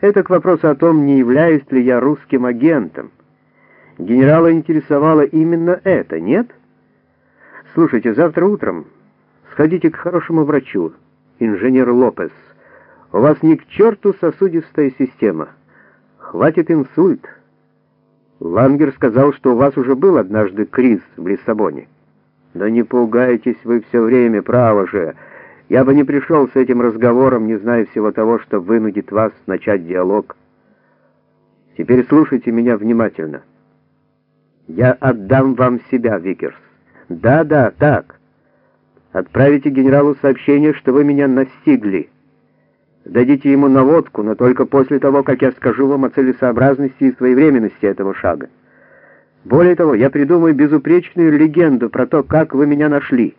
Это к вопросу о том, не являюсь ли я русским агентом. Генерала интересовало именно это, нет? Слушайте, завтра утром сходите к хорошему врачу, инженер Лопес. У вас ни к черту сосудистая система. Хватит инсульт. Лангер сказал, что у вас уже был однажды криз в Лиссабоне. Да не пугайтесь вы все время, право же. Я бы не пришел с этим разговором, не зная всего того, что вынудит вас начать диалог. Теперь слушайте меня внимательно. Я отдам вам себя, Викерс. Да-да, так. Отправите генералу сообщение, что вы меня настигли. Дадите ему наводку, но только после того, как я скажу вам о целесообразности и своевременности этого шага. Более того, я придумаю безупречную легенду про то, как вы меня нашли.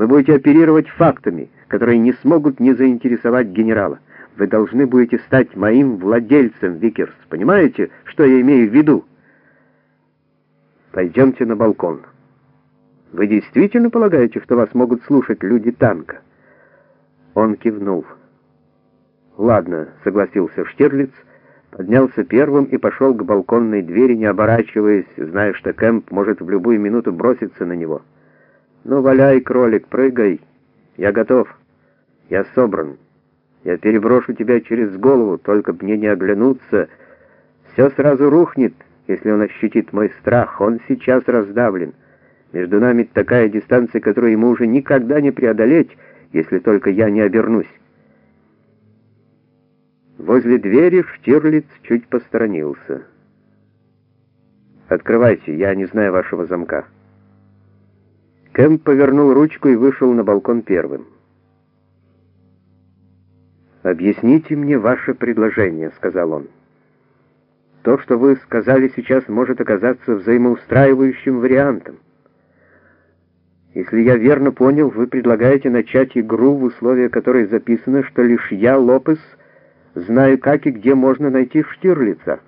Вы будете оперировать фактами, которые не смогут не заинтересовать генерала. Вы должны будете стать моим владельцем, Викерс. Понимаете, что я имею в виду? Пойдемте на балкон. Вы действительно полагаете, что вас могут слушать люди танка? Он кивнул. Ладно, согласился Штирлиц, поднялся первым и пошел к балконной двери, не оборачиваясь, зная, что Кэмп может в любую минуту броситься на него. «Ну, валяй, кролик, прыгай. Я готов. Я собран. Я переброшу тебя через голову, только мне не оглянуться. Все сразу рухнет, если он ощутит мой страх. Он сейчас раздавлен. Между нами такая дистанция, которую ему уже никогда не преодолеть, если только я не обернусь». Возле двери Штирлиц чуть посторонился. «Открывайте, я не знаю вашего замка». Кэмп повернул ручку и вышел на балкон первым. «Объясните мне ваше предложение», — сказал он. «То, что вы сказали сейчас, может оказаться взаимоустраивающим вариантом. Если я верно понял, вы предлагаете начать игру, в условия которой записано, что лишь я, Лопес, знаю, как и где можно найти Штирлица».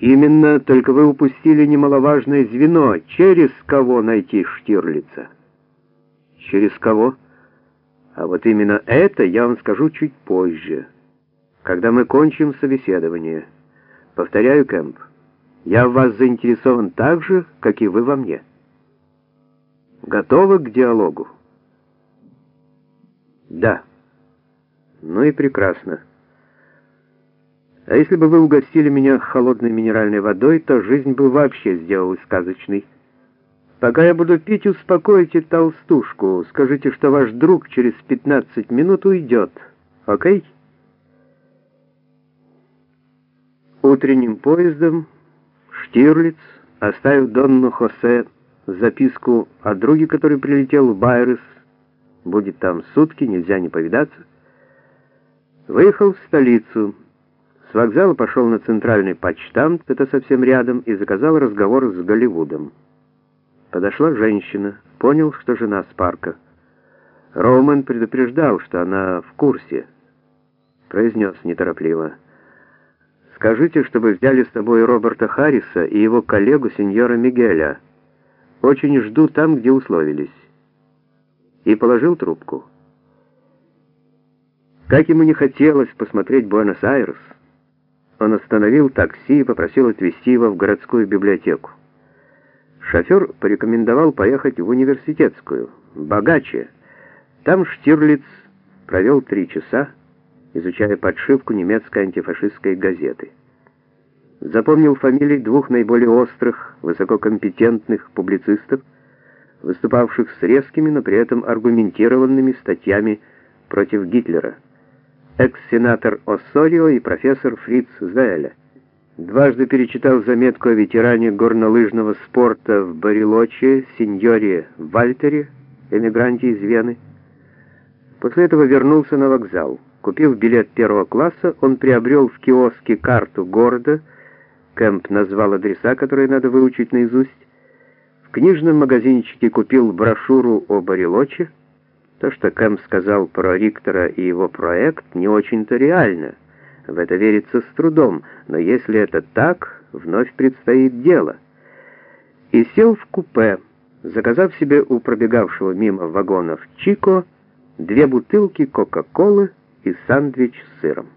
Именно, только вы упустили немаловажное звено. Через кого найти Штирлица? Через кого? А вот именно это я вам скажу чуть позже, когда мы кончим собеседование. Повторяю, Кэмп, я в вас заинтересован так же, как и вы во мне. Готовы к диалогу? Да. Ну и прекрасно. А если бы вы угостили меня холодной минеральной водой, то жизнь бы вообще сделалась сказочной. Пока я буду пить, успокойте толстушку. Скажите, что ваш друг через 15 минут уйдет. Окей? Утренним поездом Штирлиц оставил Донну Хосе записку о друге, который прилетел в Байрес, будет там сутки, нельзя не повидаться, выехал в столицу, с вокзала пошел на центральный почтамт, это совсем рядом, и заказал разговор с Голливудом. Подошла женщина, понял, что жена с парка. Роуман предупреждал, что она в курсе. Произнес неторопливо. «Скажите, чтобы взяли с собой Роберта Харриса и его коллегу сеньора Мигеля. Очень жду там, где условились». И положил трубку. Как ему не хотелось посмотреть Буэнос-Айрес, он остановил такси и попросил отвезти его в городскую библиотеку. Шофер порекомендовал поехать в университетскую, богаче. Там Штирлиц провел три часа, изучая подшивку немецкой антифашистской газеты. Запомнил фамилии двух наиболее острых, высококомпетентных публицистов, выступавших с резкими, но при этом аргументированными статьями против Гитлера экс-сенатор Оссорио и профессор Фриц Зеля. Дважды перечитал заметку о ветеране горнолыжного спорта в Барилоче, сеньоре Вальтере, эмигранте из Вены. После этого вернулся на вокзал. Купив билет первого класса, он приобрел в киоске карту города, Кэмп назвал адреса, которые надо выучить наизусть, в книжном магазинчике купил брошюру о Барилоче, то, что Кэм сказал про Риктора и его проект, не очень-то реально. В это верится с трудом, но если это так, вновь предстоит дело. И сел в купе, заказав себе у пробегавшего мимо вагонов Чико две бутылки Кока-Колы и сандвич с сыром.